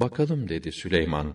Bakalım dedi Süleyman.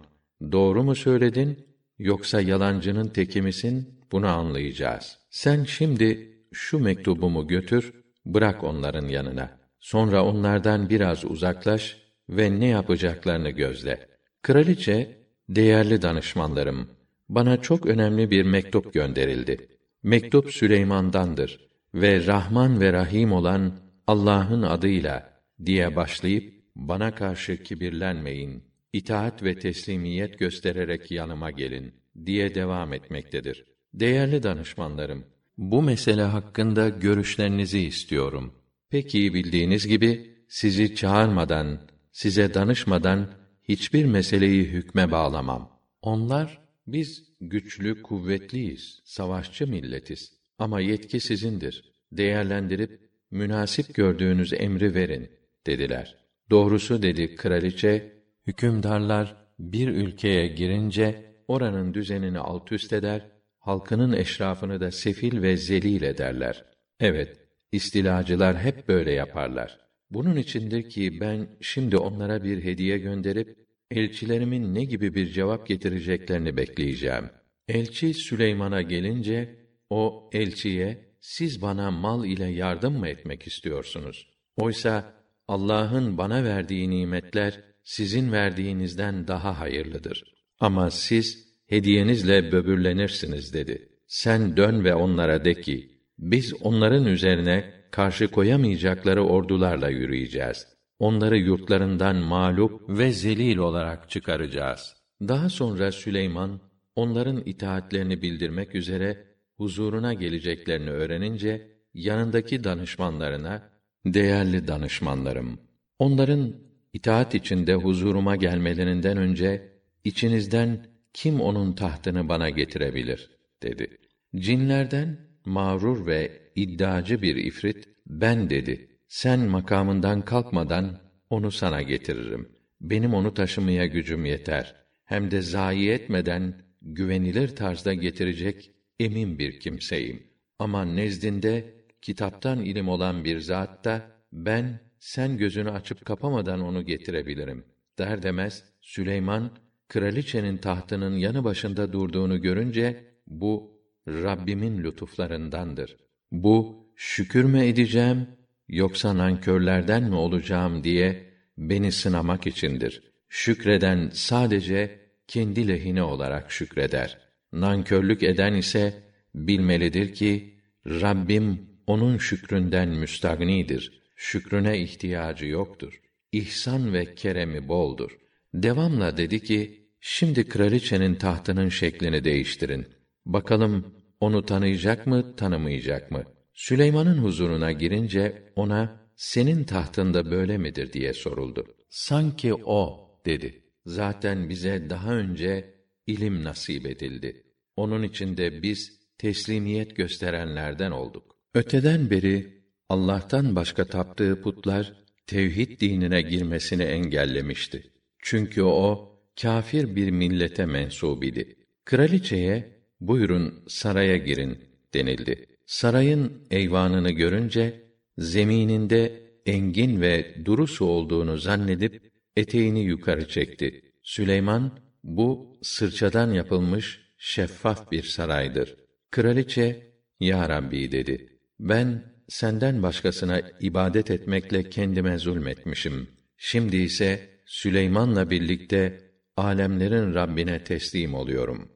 Doğru mu söyledin yoksa yalancının teki misin? Bunu anlayacağız. Sen şimdi şu mektubumu götür, bırak onların yanına. Sonra onlardan biraz uzaklaş ve ne yapacaklarını gözle. Kraliçe, değerli danışmanlarım, bana çok önemli bir mektup gönderildi. Mektup Süleyman'dandır ve Rahman ve Rahim olan Allah'ın adıyla diye başlayıp bana karşı kibirlenmeyin, itaat ve teslimiyet göstererek yanıma gelin diye devam etmektedir. Değerli danışmanlarım, bu mesele hakkında görüşlerinizi istiyorum. Peki bildiğiniz gibi sizi çağırmadan, size danışmadan hiçbir meseleyi hükme bağlamam. Onlar biz güçlü, kuvvetliyiz, savaşçı milletiz. Ama yetki sizindir. Değerlendirip münasip gördüğünüz emri verin dediler. Doğrusu dedi kraliçe, hükümdarlar bir ülkeye girince oranın düzenini alt üst eder, halkının eşrafını da sefil ve zelil ederler. Evet, istilacılar hep böyle yaparlar. Bunun içindir ki ben şimdi onlara bir hediye gönderip elçilerimin ne gibi bir cevap getireceklerini bekleyeceğim. Elçi Süleyman'a gelince o elçiye siz bana mal ile yardım mı etmek istiyorsunuz? Oysa Allah'ın bana verdiği nimetler sizin verdiğinizden daha hayırlıdır. Ama siz hediyenizle böbürlenirsiniz dedi. Sen dön ve onlara de ki biz onların üzerine karşı koyamayacakları ordularla yürüyeceğiz. Onları yurtlarından mağlup ve zelil olarak çıkaracağız. Daha sonra Süleyman onların itaatlerini bildirmek üzere huzuruna geleceklerini öğrenince yanındaki danışmanlarına değerli danışmanlarım onların itaat içinde huzuruma gelmelerinden önce içinizden kim onun tahtını bana getirebilir dedi. Cinlerden mağrur ve iddiacı bir ifrit ben dedi. Sen makamından kalkmadan onu sana getiririm. Benim onu taşımaya gücüm yeter. Hem de zayi etmeden güvenilir tarzda getirecek emin bir kimseyim. Ama nezdinde kitaptan ilim olan bir zat da ben sen gözünü açıp kapamadan onu getirebilirim. Der demez Süleyman kraliçenin tahtının yanı başında durduğunu görünce bu Rabbimin lütuflarındandır. Bu şükür mü edeceğim yoksa nankörlerden mi olacağım diye beni sınamak içindir. Şükreden sadece kendi lehine olarak şükreder. Nankörlük eden ise bilmelidir ki Rabbim onun şükründen müstagnidir. Şükrüne ihtiyacı yoktur. İhsan ve keremi boldur. Devamla dedi ki, şimdi kraliçenin tahtının şeklini değiştirin. Bakalım onu tanıyacak mı, tanımayacak mı? Süleyman'ın huzuruna girince ona senin tahtında böyle midir diye soruldu. Sanki o dedi. Zaten bize daha önce ilim nasip edildi. Onun için de biz teslimiyet gösterenlerden olduk. Öteden beri Allah'tan başka taptığı putlar tevhid dinine girmesini engellemişti. Çünkü o kâfir bir millete mensup idi. Kraliçeye buyurun saraya girin denildi. Sarayın eyvanını görünce zemininde engin ve duru su olduğunu zannedip eteğini yukarı çekti. Süleyman bu sırçadan yapılmış şeffaf bir saraydır. Kraliçe ya Rabbi dedi. Ben senden başkasına ibadet etmekle kendime zulmetmişim. Şimdi ise Süleyman'la birlikte alemlerin Rabbine teslim oluyorum.